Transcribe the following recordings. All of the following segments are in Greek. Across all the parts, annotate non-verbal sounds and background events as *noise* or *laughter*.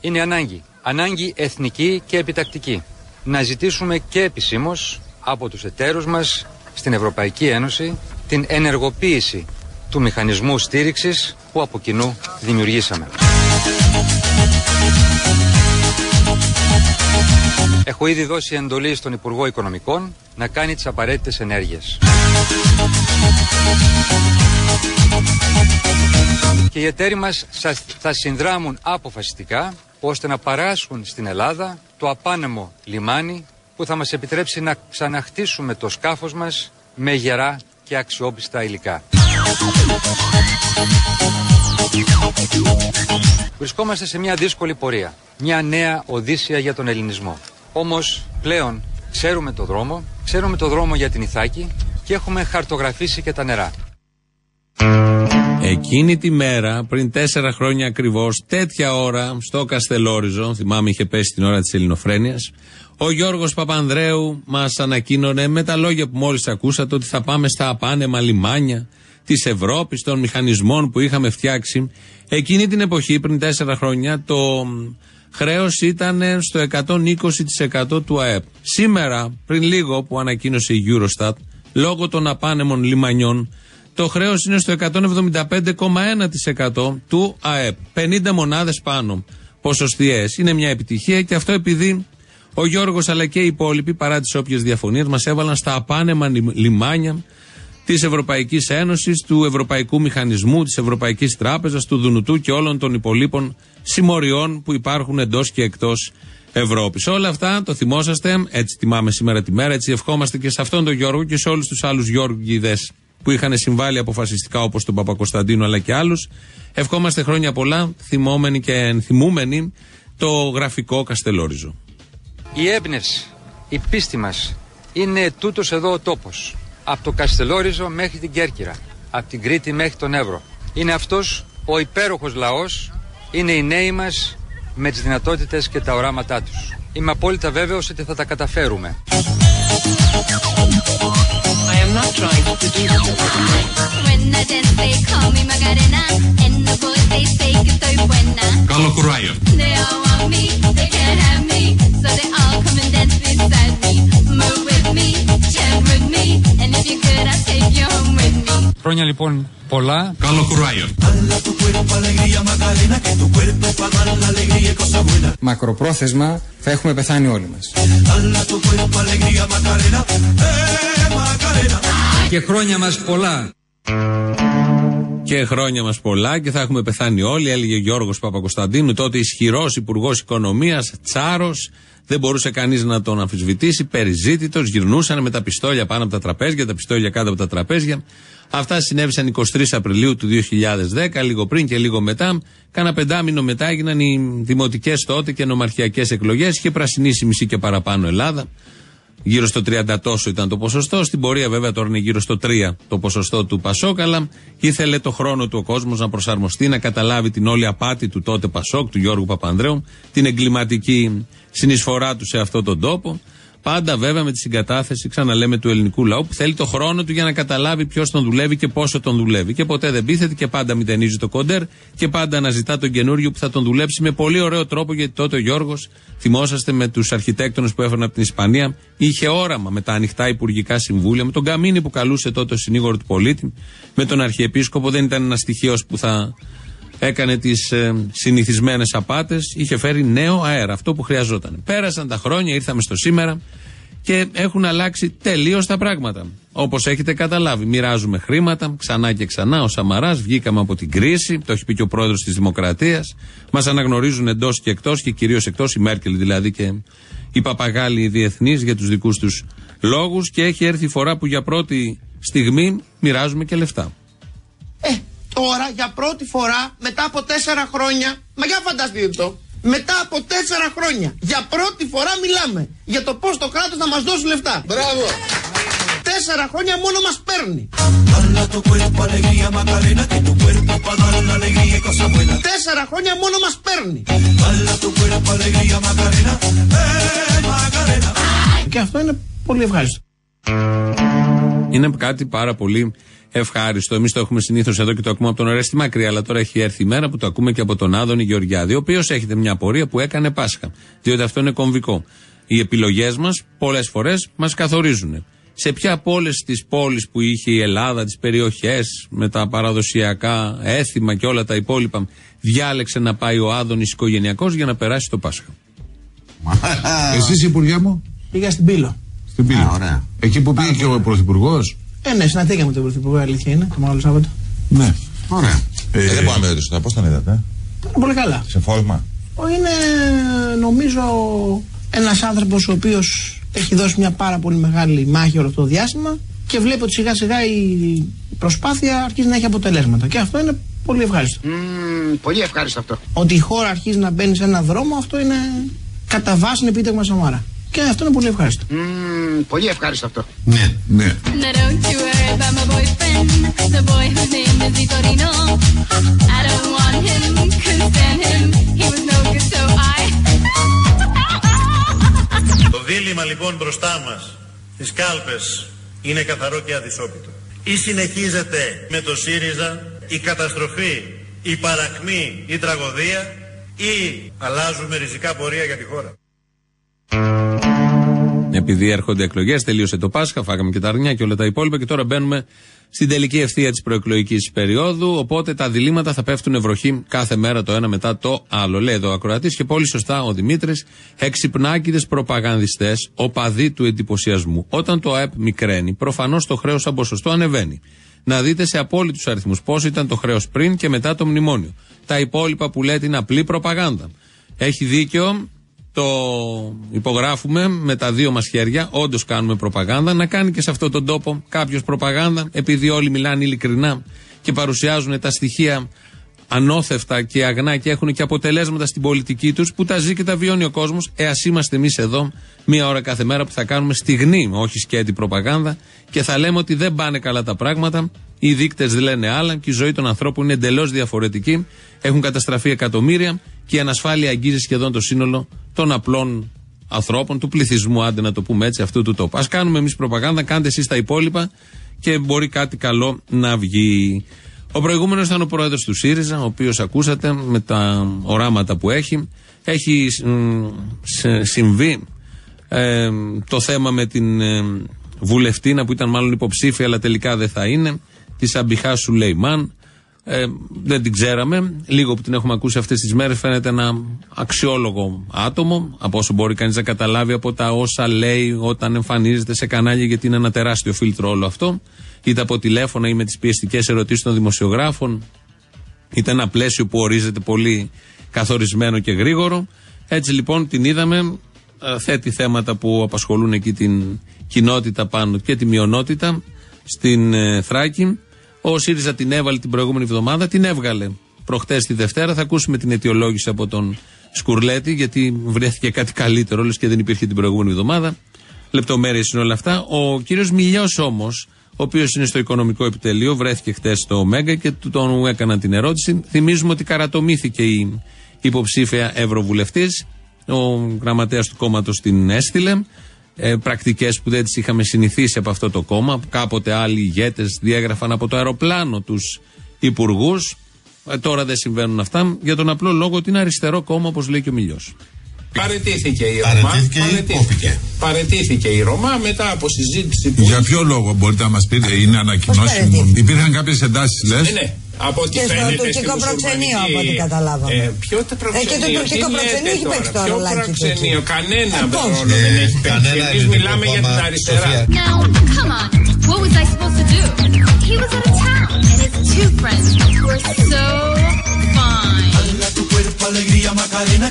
Είναι ανάγκη. Ανάγκη εθνική και επιτακτική. Να ζητήσουμε και επισήμως από τους εταίρους μας στην Ευρωπαϊκή Ένωση την ενεργοποίηση του μηχανισμού στήριξης που από κοινού δημιουργήσαμε. Έχω ήδη δώσει εντολή στον Υπουργό Οικονομικών να κάνει τις απαραίτητες ενέργειες. Και οι εταίροι μας θα συνδράμουν αποφασιστικά ώστε να παράσχουν στην Ελλάδα το απάνεμο λιμάνι που θα μας επιτρέψει να ξαναχτίσουμε το σκάφος μας με γερά και αξιόπιστα υλικά. Βρισκόμαστε σε μια δύσκολη πορεία. Μια νέα οδύσσια για τον ελληνισμό. Όμως πλέον ξέρουμε το δρόμο, ξέρουμε το δρόμο για την Ιθάκη και έχουμε χαρτογραφήσει και τα νερά. Εκείνη τη μέρα, πριν τέσσερα χρόνια ακριβώς, τέτοια ώρα, στο Καστελόριζο, θυμάμαι είχε πέσει την ώρα της Ελληνοφρένειας, ο Γιώργος Παπανδρέου μας ανακοίνωνε με τα λόγια που μόλις ακούσατε ότι θα πάμε στα απάνεμα λιμάνια της Ευρώπης, των μηχανισμών που είχαμε φτιάξει. Εκείνη την εποχή, πριν τέσσερα χρόνια, το χρέος ήταν στο 120% του ΑΕΠ. Σήμερα, πριν λίγο που ανακοίνωσε η Eurostat, λόγω των απάνεμων λιμανιών, το χρέος είναι στο 175,1% του ΑΕΠ. 50 μονάδες πάνω ποσοστιαίε. Είναι μια επιτυχία και αυτό επειδή ο Γιώργος αλλά και οι υπόλοιποι, παρά τις όποιες διαφωνίες, μας έβαλαν στα απάνεμα λιμάνια της Ευρωπαϊκής Ένωσης, του Ευρωπαϊκού Μηχανισμού, της Ευρωπαϊκής Τράπεζας, του Δουνουτού και όλων των υπολείπων συμμοριών που υπάρχουν εντός και εκτός Ευρώπης. Όλα αυτά το θυμόσαστε, έτσι τιμάμε σήμερα τη μέρα, έτσι ευχόμαστε και σε αυτόν τον Γιώργο και σε όλους τους άλλους Γιώργηδες που είχαν συμβάλει αποφασιστικά όπως τον Παπακοσταντίνο αλλά και άλλους. Ευχόμαστε χρόνια πολλά, θυμόμενοι και ενθυμούμενοι το γραφικό Καστελόριζο. Η έμπνευση, η πίστη μας είναι τούτος εδώ ο τόπος. Από το Καστελόριζο μέχρι την Κέρκυρα, από την Κρήτη μέχρι τον Εύρο. Είναι αυτός ο υπέροχος λαός, είναι οι νέοι μας με τις δυνατότητες και τα οράματά τους. Είμαι απόλυτα βέβαιος ότι θα τα καταφέρουμε. Καλό κουράγιο. Χρόνια λοιπόν πολλά. Καλό κουράγιο. Μακροπρόθεσμα θα έχουμε πεθάνει όλοι μας. Και χρόνια μας πολλά. Και χρόνια μας πολλά και θα έχουμε πεθάνει όλοι, έλεγε ο Γιώργος Παπακοσταντίνου, τότε ισχυρός υπουργός οικονομίας, τσάρος, δεν μπορούσε κανείς να τον αμφισβητήσει, περιζήτητος, γυρνούσαν με τα πιστόλια πάνω από τα τραπέζια, τα πιστόλια κάτω από τα τραπέζια. Αυτά συνέβησαν 23 Απριλίου του 2010, λίγο πριν και λίγο μετά. Κάνα πεντάμινο μετά έγιναν οι δημοτικές τότε και νομαρχιακές εκλογές. Είχε πρασινίσει μισή και παραπάνω Ελλάδα. Γύρω στο 30 τόσο ήταν το ποσοστό. Στην πορεία βέβαια τώρα είναι γύρω στο 3 το ποσοστό του Πασόκ. Αλλά ήθελε το χρόνο του ο κόσμος να προσαρμοστεί, να καταλάβει την όλη απάτη του τότε Πασόκ, του Γιώργου Παπανδρέου, την εγκληματική συνεισφορά του σε αυτόν τον τόπο. Πάντα βέβαια με τη συγκατάθεση, ξαναλέμε, του ελληνικού λαού που θέλει το χρόνο του για να καταλάβει ποιος τον δουλεύει και πόσο τον δουλεύει. Και ποτέ δεν πείθεται και πάντα μηδενίζει το κόντερ και πάντα αναζητά τον καινούριο που θα τον δουλέψει με πολύ ωραίο τρόπο γιατί τότε ο Γιώργος, θυμόσαστε με τους αρχιτέκτονες που έφεραν από την Ισπανία, είχε όραμα με τα ανοιχτά υπουργικά συμβούλια, με τον Καμίνη που καλούσε τότε ο συνήγορο του πολίτη, με τον Αρχιεπίσκοπο δεν ήταν ένα στοιχείο που θα έκανε τις ε, συνηθισμένες απάτες, είχε φέρει νέο αέρα, αυτό που χρειαζόταν. Πέρασαν τα χρόνια, ήρθαμε στο σήμερα και έχουν αλλάξει τελείως τα πράγματα. Όπως έχετε καταλάβει, μοιράζουμε χρήματα ξανά και ξανά. Ο Σαμαράς βγήκαμε από την κρίση, το έχει πει και ο πρόεδρος της Δημοκρατίας. Μας αναγνωρίζουν εντός και εκτός και κυρίως εκτός, η Μέρκελ δηλαδή και οι παπαγάλοι διεθνεί για τους δικούς τους λόγους. Και έχει έρθει η φορά που για πρώτη στιγμή μοιράζουμε και λεφτά. Ε, τώρα για πρώτη φορά μετά από τέσσερα χρόνια, μα για φανταστείτε το, μετά από τέσσερα χρόνια για πρώτη φορά μιλάμε για το πώς το κράτος να μας δώσει λεφτά. Μπράβο. Τέσσερα χρόνια μόνο μας παίρνει. Τέσσερα χρόνια μόνο μας παίρνει. Και αυτό είναι πολύ ευχάριστο. Είναι κάτι πάρα πολύ ευχάριστο. Εμείς το έχουμε συνήθως εδώ και το ακούμε από τον Ορέστη Μακρύ, αλλά τώρα έχει έρθει η μέρα που το ακούμε και από τον Άδωνη Γεωργιάδη, ο οποίος έχετε μια απορία που έκανε Πάσχα. Διότι αυτό είναι κομβικό. Οι επιλογές μας πολλές φορές μας καθορίζουν. Σε ποια από όλες τις πόλεις που είχε η Ελλάδα, τις περιοχές με τα παραδοσιακά έθιμα και όλα τα υπόλοιπα, διάλεξε να πάει ο Άδωνης οικογενειακός για να περάσει το Πάσχα; Εσείς, Υπουργέ μου; Πήγα στην Πύλο. Στην Πύλο. Εκεί που πήγε και ο Πρωθυπουργός; Ε, ναι, συναντήκαμε με τον Πρωθυπουργό, αλήθεια είναι, το μεγάλο Σάββατο. Ναι. Ωραία. Ε, Ε, δεν μπορώ να με ρωτήσω, πώς τον είδατε. Πολύ καλά. Σε φόρμα. Είναι, νομίζω, ένας άνθρωπος ο οποίος έχει δώσει μια πάρα πολύ μεγάλη μάχη όλο αυτό το διάστημα και βλέπει ότι σιγά σιγά η προσπάθεια αρχίζει να έχει αποτελέσματα. Και αυτό είναι πολύ ευχάριστο. πολύ ευχάριστο αυτό. Ότι η χώρα αρχίζει να μπαίνει σε έναν δρόμο, αυτό είναι κατά βάση ένα επίτευγμα Σαμάρα. Και αυτό είναι πολύ ευχάριστο. πολύ ευχάριστο αυτό. Ναι, ναι. Now don't you worry about my boyfriend, the boy whose name is Vitorino. I don't want him, couldn't stand him, he was no good so I... *laughs* Το δίλημα λοιπόν μπροστά μας στις κάλπες είναι καθαρό και αδυσόπιτο. Ή συνεχίζεται με το ΣΥΡΙΖΑ η καταστροφή, η παρακμή, η τραγωδία ή αλλάζουμε ριζικά πορεία για τη χώρα. Επειδή έρχονται εκλογές, τελείωσε το Πάσχα, φάγαμε και τα αρνιά και όλα τα υπόλοιπα και τώρα μπαίνουμε στην τελική ευθεία της προεκλογικής περίοδου. Οπότε τα διλήμματα θα πέφτουν βροχή κάθε μέρα το ένα μετά το άλλο. Λέει εδώ ο Ακροατής και πολύ σωστά ο Δημήτρης, εξυπνάκιδε προπαγανδιστές, οπαδοί του εντυπωσιασμού. Όταν το ΑΕΠ μικραίνει, προφανώς το χρέος σαν ποσοστό ανεβαίνει. Να δείτε σε απόλυτους αριθμούς πόσο ήταν το χρέος πριν και μετά το μνημόνιο. Τα υπόλοιπα που λέτε είναι απλή προπαγάνδα. Έχει δίκιο το υπογράφουμε με τα δύο μας χέρια. Όντως κάνουμε προπαγάνδα. Να κάνει και σε αυτόν τον τόπο κάποιος προπαγάνδα, επειδή όλοι μιλάνε ειλικρινά και παρουσιάζουν τα στοιχεία ανώθευτα και αγνά και έχουν και αποτελέσματα στην πολιτική τους που τα ζει και τα βιώνει ο κόσμος. Ε, ας είμαστε εμείς εδώ μία ώρα κάθε μέρα που θα κάνουμε στιγμή, όχι σκέτη προπαγάνδα και θα λέμε ότι δεν πάνε καλά τα πράγματα. Οι δείκτες λένε άλλα και η ζωή των ανθρώπων είναι εντελώς διαφορετική. Έχουν καταστραφεί εκατομμύρια και η ανασφάλεια αγγίζει σχεδόν το σύνολο των απλών ανθρώπων, του πληθυσμού, άντε να το πούμε έτσι, αυτού του τόπου. Α κάνουμε εμείς προπαγάνδα, κάντε εσείς τα υπόλοιπα και μπορεί κάτι καλό να βγει. Ο προηγούμενος ήταν ο πρόεδρος του ΣΥΡΙΖΑ, ο οποίος ακούσατε με τα οράματα που έχει. Έχει μ, σε- συμβεί ε, το θέμα με την ε, βουλευτήνα που ήταν μάλλον υποψήφια, αλλά τελικά δεν θα είναι, της Αμπιχά Σουλεϊμάν. Ε, δεν την ξέραμε. Λίγο που την έχουμε ακούσει αυτές τις μέρες φαίνεται ένα αξιόλογο άτομο, από όσο μπορεί κανείς να καταλάβει από τα όσα λέει όταν εμφανίζεται σε κανάλια, γιατί είναι ένα τεράστιο φίλτρο όλο αυτό. Είτε από τηλέφωνα ή με τις πιεστικές ερωτήσεις των δημοσιογράφων. Είτε ένα πλαίσιο που ορίζεται πολύ καθορισμένο και γρήγορο. Έτσι λοιπόν την είδαμε, ε, θέτει θέματα που απασχολούν εκεί την κοινότητα πάνω και τη μειονότητα στην ε, Θράκη. Ο ΣΥΡΙΖΑ την έβαλε την προηγούμενη εβδομάδα, την έβγαλε προχτές τη Δευτέρα. Θα ακούσουμε την αιτιολόγηση από τον Σκουρλέτη, γιατί βρέθηκε κάτι καλύτερο, λες και δεν υπήρχε την προηγούμενη εβδομάδα. Λεπτομέρειες είναι όλα αυτά. Ο κύριος Μιλιός όμως, ο οποίος είναι στο οικονομικό επιτελείο, βρέθηκε χτες στο Μέγκα και του τον έκαναν την ερώτηση. Θυμίζουμε ότι καρατομήθηκε η υποψήφια Ευρωβουλευτής. Ο γραμματέας του κόμματος την έστειλε. Ε, Πρακτικές που δεν τις είχαμε συνηθίσει από αυτό το κόμμα. Κάποτε άλλοι ηγέτες διέγραφαν από το αεροπλάνο τους υπουργούς. Ε, τώρα δεν συμβαίνουν αυτά για τον απλό λόγο ότι είναι αριστερό κόμμα, όπως λέει και ο Μιλιός. Παρετήθηκε η Ρωμά. Παραιτήθηκε ή κόπηκε; Παρετήθηκε η Ρωμά μετά από συζήτηση που. Για ποιο λόγο μπορείτε να μας πείτε, είναι ανακοινώσιμο. παραιτήθηκε; Υπήρχαν κάποιες εντάσεις, λες; Ε, ναι. Από ό,τι Και στο φαίνεται τουρκικό στη προξενείο, μουσουλμανική- από ό,τι καταλάβαμε. Ε, ποιο το προξενείο. και το τουρκικό τι προξενείο λέτε έχει παίξει το Ποιο ρολάκι του προξενείο; εκεί. Κανένα Ε, πώς. ρόλο δεν έχει παίξει. κανένα Εμείς ελληνικό μιλάμε για την κόμμα, αριστερά. Σοφία. Now, come on, what was I supposed to do? He was out of town, and his two friends were so fine.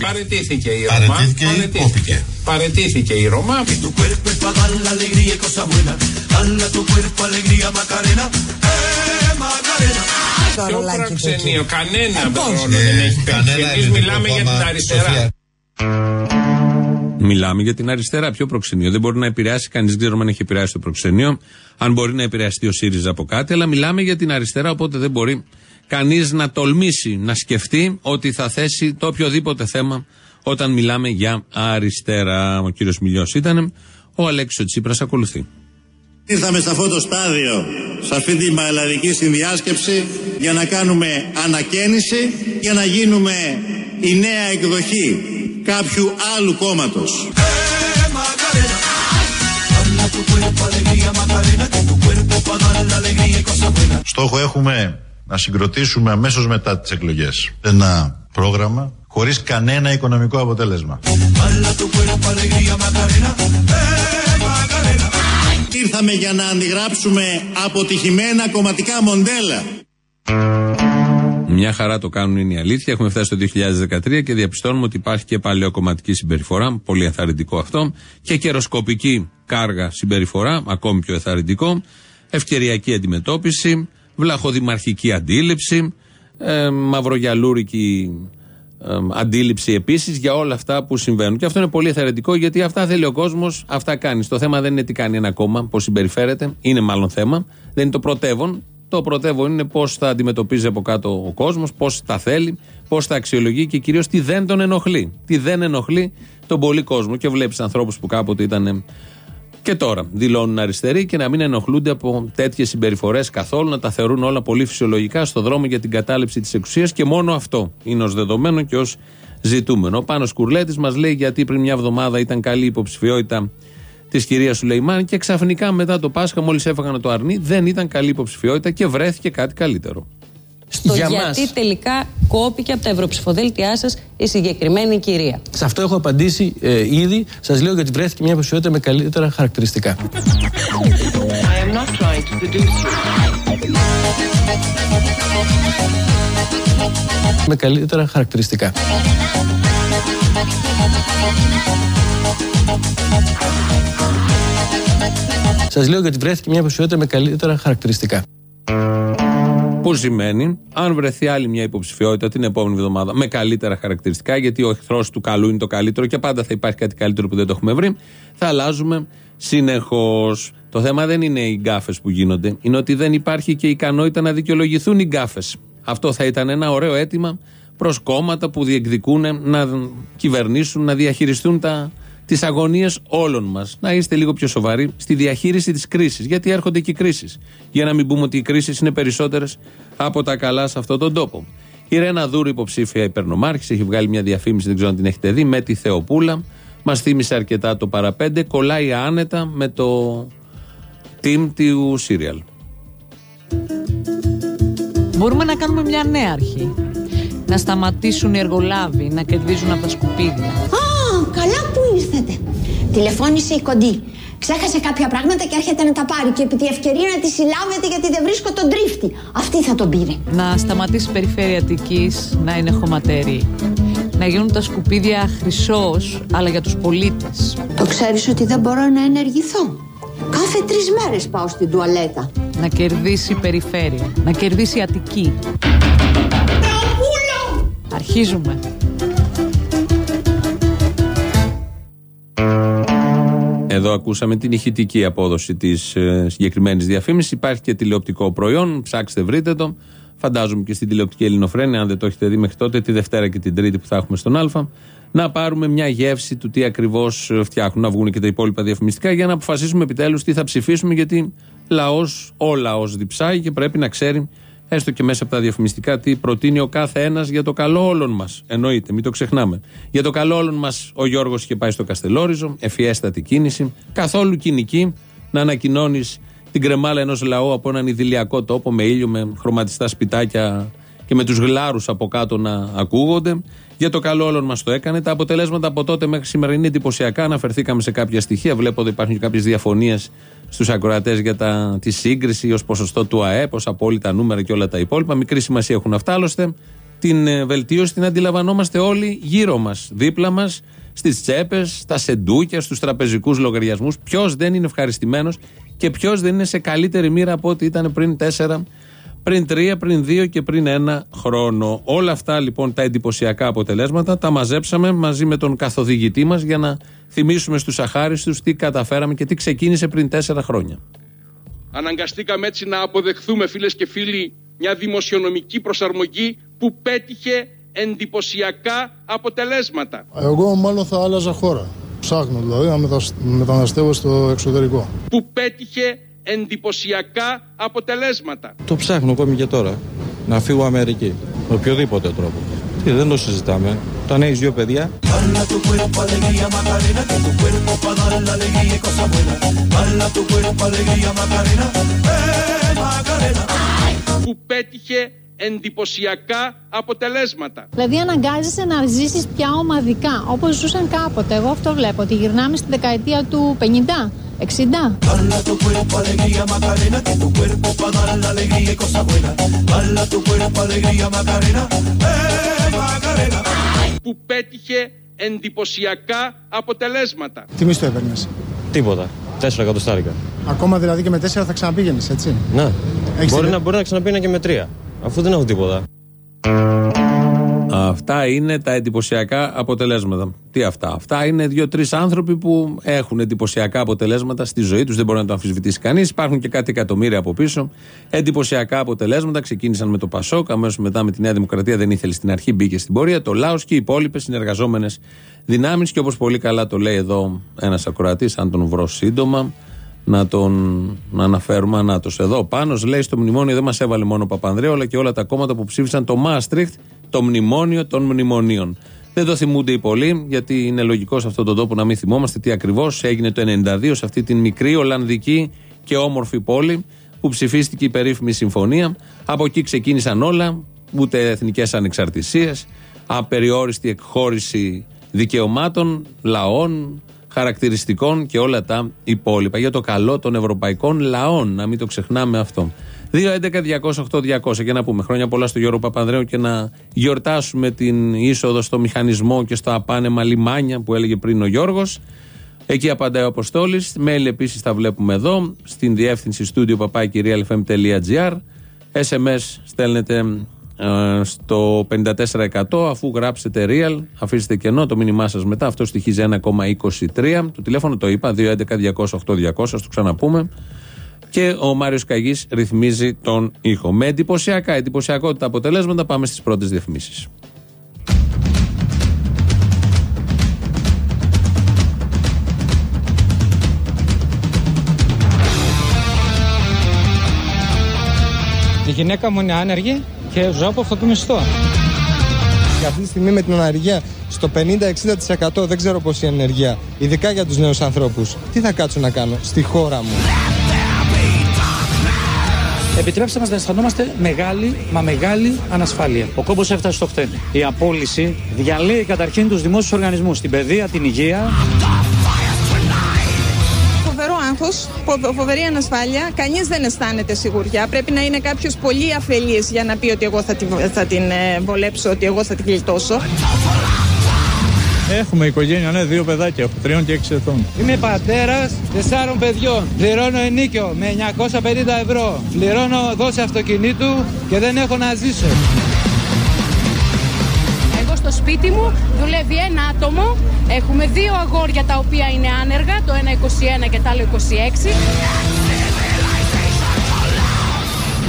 Παρετήθηκε η Ρωμά. Παραιτήθηκε ή κόπηκε. Παρετήθηκε η Ρωμά. Το Ποιο ρολάκι του εκεί. προξενείο. Κανένα Ε, πώς. ρόλο δεν έχει παίξει. Κανένα Εμείς ελληνικό μιλάμε για την κόμμα, αριστερά. Σοφία. Μιλάμε για την αριστερά. Ποιο προξενείο. Δεν μπορεί να επηρεάσει, κανείς δεν ξέρουμε αν έχει επηρεάσει το προξενείο. Αν μπορεί να επηρεαστεί ο ΣΥΡΙΖΑ από κάτι, αλλά μιλάμε για την αριστερά, οπότε δεν μπορεί κανείς να τολμήσει να σκεφτεί ότι θα θέσει το οποιοδήποτε θέμα όταν μιλάμε για αριστερά. Ο κύριος Μιλιός ήταν. Ο Αλέξης ο Τσίπρας ακολουθεί. Ήρθαμε σε αυτό το στάδιο, σε αυτή την παελλαδική συνδιάσκεψη, για να κάνουμε ανακαίνιση, για να γίνουμε η νέα εκδοχή κάποιου άλλου κόμματος. Στόχο έχουμε να συγκροτήσουμε αμέσως μετά τις εκλογές ένα πρόγραμμα χωρίς κανένα οικονομικό αποτέλεσμα. Ήρθαμε για να αντιγράψουμε αποτυχημένα κομματικά μοντέλα. Μια χαρά το κάνουν είναι η αλήθεια. Έχουμε φτάσει το 2013 και διαπιστώνουμε ότι υπάρχει και παλαιοκομματική συμπεριφορά, πολύ εθαρρυντικό αυτό, και καιροσκοπική κάργα συμπεριφορά, ακόμη πιο εθαρρυντικό, ευκαιριακή αντιμετώπιση, βλαχοδημαρχική αντίληψη, ε, μαυρογιαλούρικη ε, αντίληψη επίσης για όλα αυτά που συμβαίνουν. Και αυτό είναι πολύ εθαρρυντικό γιατί αυτά θέλει ο κόσμος, αυτά κάνει. Το θέμα δεν είναι τι κάνει ένα κόμμα, πώς συμπεριφέρεται, είναι μάλλον θέμα. Δεν είναι το πρωτεύον. Το πρωτεύον είναι πώς θα αντιμετωπίζει από κάτω ο κόσμος, πώς τα θέλει, πώς τα αξιολογεί και κυρίως τι δεν τον ενοχλεί. Τι δεν ενοχλεί τον πολύ κόσμο. Και βλέπεις ανθρώπους που κάποτε ήταν και τώρα δηλώνουν αριστεροί και να μην ενοχλούνται από τέτοιες συμπεριφορές καθόλου, να τα θεωρούν όλα πολύ φυσιολογικά στο δρόμο για την κατάληψη της εξουσίας και μόνο αυτό είναι ως δεδομένο και ως ζητούμενο. Ο Πάνος Κουρλέτης μας λέει γιατί πριν μια εβδομάδα ήταν καλή υποψηφιότητα της κυρίας Σουλεϊμάν και ξαφνικά μετά το Πάσχα, μόλις έφαγαν το αρνί, δεν ήταν καλή υποψηφιότητα και βρέθηκε κάτι καλύτερο. Στο Για γιατί μας. τελικά κόπηκε από τα ευρωψηφοδέλτιά σας η συγκεκριμένη κυρία. Σε αυτό έχω απαντήσει ε, ήδη. Σας λέω γιατί βρέθηκε μια υποψηφιότητα με καλύτερα χαρακτηριστικά. Με καλύτερα χαρακτηριστικά. Σας λέω γιατί βρέθηκε μια υποψηφιότητα με καλύτερα χαρακτηριστικά. Που σημαίνει, αν βρεθεί άλλη μια υποψηφιότητα την επόμενη εβδομάδα με καλύτερα χαρακτηριστικά, γιατί ο εχθρός του καλού είναι το καλύτερο και πάντα θα υπάρχει κάτι καλύτερο που δεν το έχουμε βρει, θα αλλάζουμε συνεχώς. Το θέμα δεν είναι οι γκάφες που γίνονται, είναι ότι δεν υπάρχει και ικανότητα να δικαιολογηθούν οι γκάφες. Αυτό θα ήταν ένα ωραίο αίτημα προς κόμματα που διεκδικούν να κυβερνήσουν, να διαχειριστούν τα, τις αγωνίες όλων μας. Να είστε λίγο πιο σοβαροί στη διαχείριση της κρίσης. Γιατί έρχονται και οι κρίσεις. Για να μην πούμε ότι οι κρίσεις είναι περισσότερες από τα καλά σε αυτόν τον τόπο. Η Ρένα Δούρου, υποψήφια υπερνομάρχης, έχει βγάλει μια διαφήμιση, δεν ξέρω αν την έχετε δει, με τη Θεοπούλα. Μας θύμισε αρκετά το παραπέντε. Κολλάει άνετα με το team του Serial. Μπορούμε να κάνουμε μια νέα αρχή. Να σταματήσουν οι εργολάβοι να κερδίζουν από τα σκουπίδια. Τηλεφώνησε η κοντή. Ξέχασε κάποια πράγματα και έρχεται να τα πάρει. Και επί τη ευκαιρία να τη συλλάβετε γιατί δεν βρίσκω τον τρίφτη. Αυτή θα τον πήρε. Να σταματήσει η περιφέρεια Αττικής να είναι χωματερή. Να γίνουν τα σκουπίδια χρυσός, αλλά για τους πολίτες. Το ξέρεις ότι δεν μπορώ να ενεργηθώ. Κάθε τρεις μέρες πάω στην τουαλέτα. Να κερδίσει η περιφέρεια. Να κερδίσει η Αττική. Αρχίζουμε. Εδώ ακούσαμε την ηχητική απόδοση της ε, συγκεκριμένης διαφήμισης. Υπάρχει και τηλεοπτικό προϊόν. Ψάξτε, βρείτε το. Φαντάζομαι και στην τηλεοπτική Ελληνοφρένεια, αν δεν το έχετε δει μέχρι τότε, τη Δευτέρα και την Τρίτη που θα έχουμε στον Α. Να πάρουμε μια γεύση του τι ακριβώς φτιάχνουν, να βγουν και τα υπόλοιπα διαφημιστικά, για να αποφασίσουμε επιτέλους τι θα ψηφίσουμε, γιατί λαός, ο λαός διψάει και πρέπει να ξέρει, έστω και μέσα από τα διαφημιστικά, τι προτείνει ο κάθε ένας για το καλό όλων μας. Εννοείται, μην το ξεχνάμε. Για το καλό όλων μας, ο Γιώργος είχε πάει στο Καστελόριζο, ευφιέστατη κίνηση, καθόλου κοινική, να ανακοινώνεις την κρεμάλα ενός λαού από έναν ιδηλιακό τόπο με ήλιο, με χρωματιστά σπιτάκια και με τους γλάρους από κάτω να ακούγονται. Για το καλό όλων μας το έκανε. Τα αποτελέσματα από τότε μέχρι σήμερα είναι εντυπωσιακά. Αναφερθήκαμε σε κάποια στοιχεία. Βλέπω ότι υπάρχουν και κάποιες διαφωνίες στους ακροατές για τα, τη σύγκριση ως ποσοστό του ΑΕΠ, ως απόλυτα νούμερα και όλα τα υπόλοιπα. Μικρή σημασία έχουν αυτά. Άλλωστε, την ε, βελτίωση την αντιλαμβανόμαστε όλοι γύρω μας, δίπλα μας, στις τσέπες, στα σεντούκια, στους τραπεζικούς λογαριασμούς. Ποιος δεν είναι ευχαριστημένος και ποιος δεν είναι σε καλύτερη μοίρα από ό,τι ήταν πριν τέσσερα πριν τρία, πριν δύο και πριν ένα χρόνο. Όλα αυτά λοιπόν τα εντυπωσιακά αποτελέσματα τα μαζέψαμε μαζί με τον καθοδηγητή μας για να θυμίσουμε στους αχάριστους τι καταφέραμε και τι ξεκίνησε πριν τέσσερα χρόνια. Αναγκαστήκαμε έτσι να αποδεχθούμε φίλες και φίλοι μια δημοσιονομική προσαρμογή που πέτυχε εντυπωσιακά αποτελέσματα. Εγώ μάλλον θα άλλαζα χώρα. Ψάχνω δηλαδή να μετασ- μεταναστεύω στο εξωτερικό. Που πέτυχε εντυπωσιακά αποτελέσματα. Το ψάχνω ακόμη και τώρα. Να φύγω Αμερική. Με οποιοδήποτε τρόπο. Τι, δεν το συζητάμε. Όταν έχεις δύο παιδιά. που πέτυχε εντυπωσιακά αποτελέσματα. Δηλαδή αναγκάζεσαι να ζήσεις πια ομαδικά, όπως ζούσαν κάποτε. Εγώ αυτό βλέπω, ότι γυρνάμε στη δεκαετία του 50, 60. που πέτυχε εντυπωσιακά αποτελέσματα. Τι μισθό έπαιρνες; Τίποτα. Τέσσερα εκατοστάρικα. Ακόμα δηλαδή και με τέσσερα θα ξαναπήγαινες, έτσι; Ναι. Έχεις Μπορεί την- να, μπορεί να ξαναπήγαινα και με τρία. Αφού δεν έχω τίποτα. Αυτά είναι τα εντυπωσιακά αποτελέσματα. Τι αυτά; Αυτά είναι δύο-τρεις άνθρωποι που έχουν εντυπωσιακά αποτελέσματα στη ζωή τους. Δεν μπορεί να το αμφισβητήσει κανείς. Υπάρχουν και κάτι εκατομμύρια από πίσω. Εντυπωσιακά αποτελέσματα. Ξεκίνησαν με το Πασόκ. Αμέσως μετά με τη Νέα Δημοκρατία δεν ήθελε στην αρχή, μπήκε στην πορεία. Το Λάος και οι υπόλοιπες συνεργαζόμενες δυνάμεις. Και όπως πολύ καλά το λέει εδώ ένας ακροατής, αν τον βρω σύντομα, να τον να αναφέρουμε ανάτος. Εδώ πάνω λέει στο μνημόνιο δεν μας έβαλε μόνο ο Παπανδρέου αλλά και όλα τα κόμματα που ψήφισαν το Μάστριχτ, το μνημόνιο των μνημονίων. Δεν το θυμούνται οι πολλοί, γιατί είναι λογικό σε αυτόν τον τόπο να μην θυμόμαστε τι ακριβώς έγινε το 92 σε αυτή την μικρή Ολλανδική και όμορφη πόλη που ψηφίστηκε η περίφημη συμφωνία. Από εκεί ξεκίνησαν όλα, ούτε εθνικές ανεξαρτησίες, απεριόριστη εκχώρηση δικαιωμάτων, λαών, χαρακτηριστικών και όλα τα υπόλοιπα. Για το καλό των ευρωπαϊκών λαών, να μην το ξεχνάμε αυτό. 2.11.208.200 και να πούμε χρόνια πολλά στο Γιώργο Παπανδρέου και να γιορτάσουμε την είσοδο στο μηχανισμό και στα απάνεμα λιμάνια που έλεγε πριν ο Γιώργος. Εκεί απαντάει ο Αποστόλης. Mail επίσης τα βλέπουμε εδώ, στην διεύθυνση στούντιο παπάκυριαλfm.gr. SMS στέλνετε ε, στο 54% αφού γράψετε real, αφήσετε κενό το μήνυμά σας μετά. Αυτό στοιχίζει 1,23. Το τηλέφωνο το είπα, 211-208-200, το ξαναπούμε. Και ο Μάριος Καγής ρυθμίζει τον ήχο. Με εντυπωσιακά, εντυπωσιακότητα αποτελέσματα πάμε στις πρώτες διαφημίσεις. Η γυναίκα μου είναι άνεργη και ζω από αυτό το μισθό. Και αυτή τη στιγμή με την αναργία στο 50-60% δεν ξέρω πόση είναι η ανεργία. Ειδικά για τους νέους ανθρώπους. Τι θα κάτσω να κάνω στη χώρα μου; Επιτρέψτε μας να αισθανόμαστε μεγάλη, μα μεγάλη ανασφάλεια. Ο κόμπος έφτασε στο χτένι. Η απόλυση διαλύει καταρχήν τους δημόσιους οργανισμούς, την παιδεία, την υγεία. Φοβερό άγχος, φοβερή ανασφάλεια. Κανείς δεν αισθάνεται σιγουριά. Πρέπει να είναι κάποιος πολύ αφελής για να πει ότι εγώ θα την, θα την ε, βολέψω, ότι εγώ θα την γλιτώσω. Έχουμε οικογένεια, ναι, δύο παιδάκια, από τριών και έξι ετών. Είμαι πατέρας τεσσάρων παιδιών. Πληρώνω ενίκιο με 950 ευρώ. Πληρώνω δόση αυτοκινήτου και δεν έχω να ζήσω. Εγώ στο σπίτι μου δουλεύει ένα άτομο. Έχουμε δύο αγόρια τα οποία είναι άνεργα, το ένα 21 και το άλλο 26.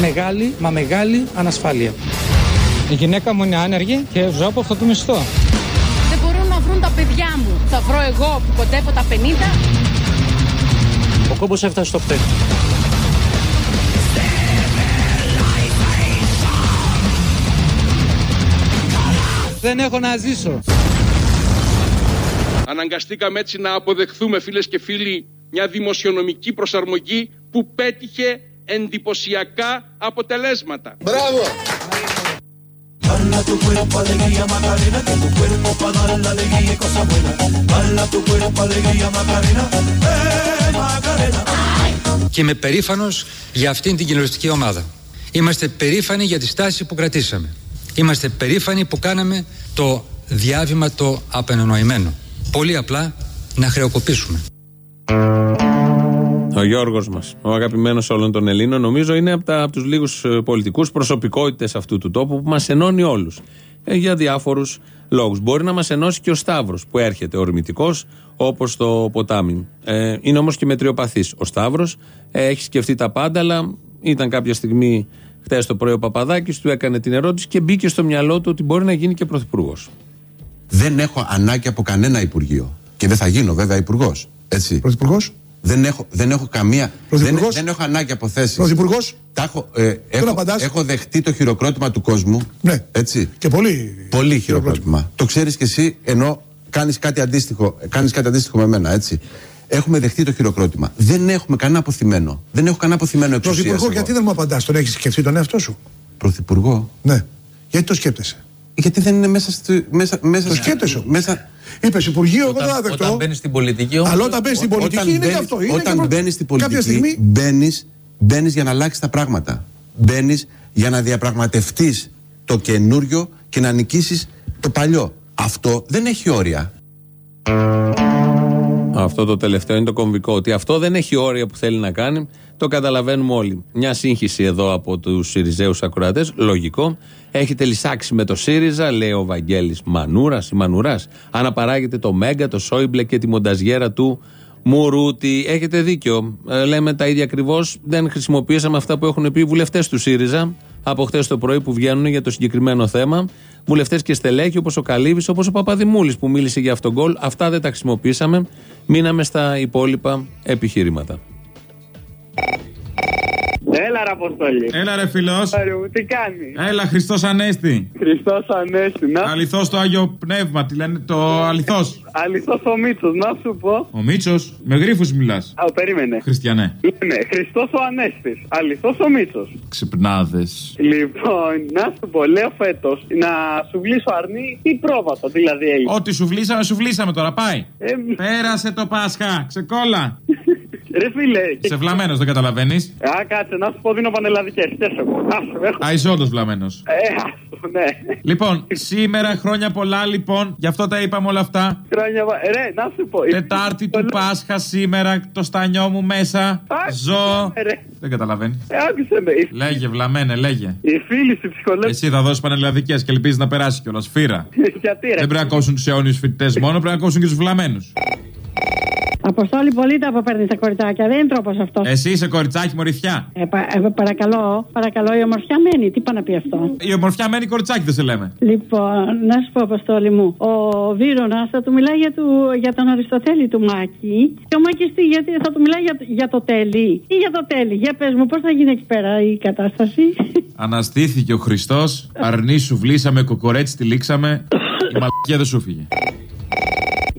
Μεγάλη, μα μεγάλη ανασφάλεια. Η γυναίκα μου είναι άνεργη και ζω από αυτό το μισθό. Δεν μπορούν να βρουν τα παιδιά μου. Θα βρω εγώ που κοντεύω τα 50. Ο κόμπος έφτασε στο χτένι. Δεν έχω να ζήσω. Αναγκαστήκαμε έτσι να αποδεχθούμε φίλες και φίλοι μια δημοσιονομική προσαρμογή που πέτυχε εντυπωσιακά αποτελέσματα. Μπράβο! Bala tu cuerpo alegría Macarena, que tu cuerpo pa dar la alegría y cosas buenas. Bala tu cuerpo alegría Macarena, eh Macarena. Και είμαι περήφανος για αυτήν την κοινωνιστική ομάδα. Είμαστε περήφανοι για τη στάση που κρατήσαμε. Είμαστε περήφανοι που κάναμε το διάβημα το απενονοημένο. Πολύ απλά να χρεοκοπήσουμε. Ο Γιώργος μας, ο αγαπημένος όλων των Ελλήνων, νομίζω είναι από, τα, από τους λίγους πολιτικούς προσωπικότητες αυτού του τόπου που μας ενώνει όλους. Ε, για διάφορους λόγους. Μπορεί να μας ενώσει και ο Σταύρος που έρχεται ορμητικός όπως το ποτάμι. Ε, είναι όμως και μετριοπαθής. Ο Σταύρος ε, έχει σκεφτεί τα πάντα, αλλά ήταν κάποια στιγμή χθε το πρωί ο Παπαδάκης, του έκανε την ερώτηση και μπήκε στο μυαλό του ότι μπορεί να γίνει και πρωθυπουργός. Δεν έχω ανάγκη από κανένα υπουργείο. Και δεν θα γίνω βέβαια υπουργός. Έτσι. Πρωθυπουργός; Δεν έχω, δεν έχω καμία. Δεν, δεν έχω ανάγκη από θέσεις. Πρωθυπουργός; Έχω, ε, έχω, απαντάς; έχω δεχτεί το χειροκρότημα του κόσμου. Ναι. Έτσι. Και πολύ. Πολύ χειροκρότημα. Το ξέρεις κι εσύ, ενώ κάνεις κάτι αντίστοιχο, κάνεις κάτι αντίστοιχο με μένα, έτσι. Έχουμε δεχτεί το χειροκρότημα. Δεν έχουμε κανένα αποθυμένο. Δεν έχω κανένα αποθυμένο εξουσίας. Πρωθυπουργό, γιατί δεν μου απαντάς, τον έχεις σκεφτεί τον εαυτό σου; Πρωθυπουργό; Ναι. Γιατί το σκέπτεσαι; Γιατί δεν είναι μέσα. Στη, μέσα, μέσα Το σκέπτεσαι. Μέσα... Είπες Υπουργείο, εγώ δεν Όταν, θα δεχτώ. όταν μπαίνεις στην πολιτική όμως, Αλλά όταν μπαίνεις στην πολιτική Όταν είναι και μπαίνεις- αυτό. Είναι όταν και προ- μπαίνεις στην Κάποια πολιτική, στιγμή. μπαίνει μπαίνεις για να αλλάξεις τα πράγματα. Μπαίνεις για να διαπραγματευτείς το καινούριο και να νικήσεις το παλιό. Αυτό δεν έχει όρια. Αυτό το τελευταίο είναι το κομβικό. Ότι αυτό δεν έχει όρια που θέλει να κάνει. Το καταλαβαίνουμε όλοι. Μια σύγχυση εδώ από τους Σιριζέους ακροατές. Λογικό. Έχετε λησάξει με το ΣΥΡΙΖΑ, λέει ο Βαγγέλης Μανούρας ή Μανουράς. Αναπαράγεται το Μέγκα, το Σόιμπλε και τη μονταζιέρα του Μουρούτη. Έχετε δίκιο. Ε, λέμε τα ίδια ακριβώς. Δεν χρησιμοποιήσαμε αυτά που έχουν πει οι βουλευτές του ΣΥΡΙΖΑ από χτε το πρωί που βγαίνουν για το συγκεκριμένο θέμα. Βουλευτές και στελέχοι όπως ο Καλύβης, όπως ο Παπαδημούλης που μίλησε για αυτόν τον γκολ. Αυτά δεν τα χρησιμοποίησαμε. Μείναμε στα υπόλοιπα επιχειρήματα. Έλα ρε Αποστολή. Έλα ρε φιλός. Άρε μου, τι κάνει; Έλα, Χριστός Ανέστη. Χριστός Ανέστη, να. Αληθώς το Άγιο Πνεύμα, τι λένε, το αληθώς. Αληθώς ο Μίτσος, να σου πω. Ο Μίτσος, με γρίφους μιλάς. Α, περίμενε. Χριστιανέ. Ναι, Χριστός ο Ανέστης. Αληθώς ο Μίτσος. Ξυπνάδες. Λοιπόν, να σου πω, λέω φέτος να σου βλύσω αρνί ή πρόβατο, δηλαδή έγινε. Ό,τι σου βλύσαμε, σου βλύσαμε τώρα, πάει. Ε, Πέρασε το Πάσχα, ξεκόλα. Ρε φίλε. Σε βλαμμένος, δεν καταλαβαίνεις; Α, κάτσε, να σου πω δίνω πανελλαδικές. Και σε εγώ. Άσε, έχω. Α, είσαι όντως βλαμμένος. Ε, άστο, ναι. Λοιπόν, σήμερα χρόνια πολλά λοιπόν, γι' αυτό τα είπαμε όλα αυτά. Χρόνια, βα- ε, ρε, να σου πω. Τετάρτη του Πάσχα σήμερα, το στανιό μου μέσα. Ζω. ρε. Δεν καταλαβαίνεις. Ε, άκουσε με. Οι- Λέγε, βλαμένε, λέγε. Οι φίλοι στη ψυχολόγηση. Εσύ θα δώσεις πανελλαδικές και ελπίζεις να περάσει κιόλας. Φύρα. *laughs* Γιατί ρε; Δεν πρέπει να κόψουν τους αιώνιους φοιτητές μόνο, πρέπει να κόψουν και τους βλαμμένους. Αποστόλη, πολύ τα αποπέρνει τα κοριτσάκια. Δεν είναι τρόπος αυτός. Εσύ είσαι κοριτσάκι μοριθιά. Ε, πα- ε, παρακαλώ, παρακαλώ, η ομορφιά μένει. Τι πάει να πει αυτό; Η ομορφιά μένει κοριτσάκι, δεν σε λέμε. Λοιπόν, να σου πω, Αποστόλη μου, ο Βίρονας θα του μιλάει για, του, για τον Αριστοτέλη του Μάκη. Και ο Μάκης τι, γιατί θα του μιλάει για, για το τέλει. Ή για το τέλει. Για πες μου, πώς θα γίνει εκεί πέρα η κατάσταση; Αναστήθηκε ο Χριστός, *laughs* αρνή σου βλύσαμε, κοκορέτσι τη λήξαμε. Η μαλακία δεν σου φύγε.